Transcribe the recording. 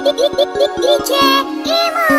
DJ Emo.